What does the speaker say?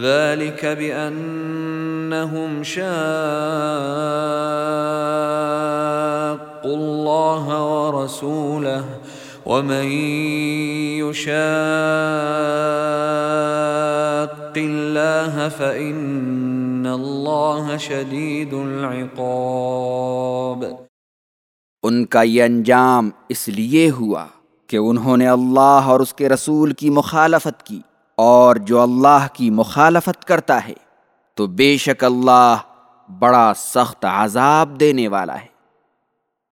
ذلك بأنهم شاقوا الله ورسوله ومن يشاق الله فإن الله شديد العقاب ان کا یہ انجام اس لیے ہوا کہ انہوں نے اللہ اور اس کے رسول کی مخالفت کی۔ اور جو اللہ کی مخالفت کرتا ہے، تو بے شک اللہ بڑا سخت عذاب دینے والا ہے۔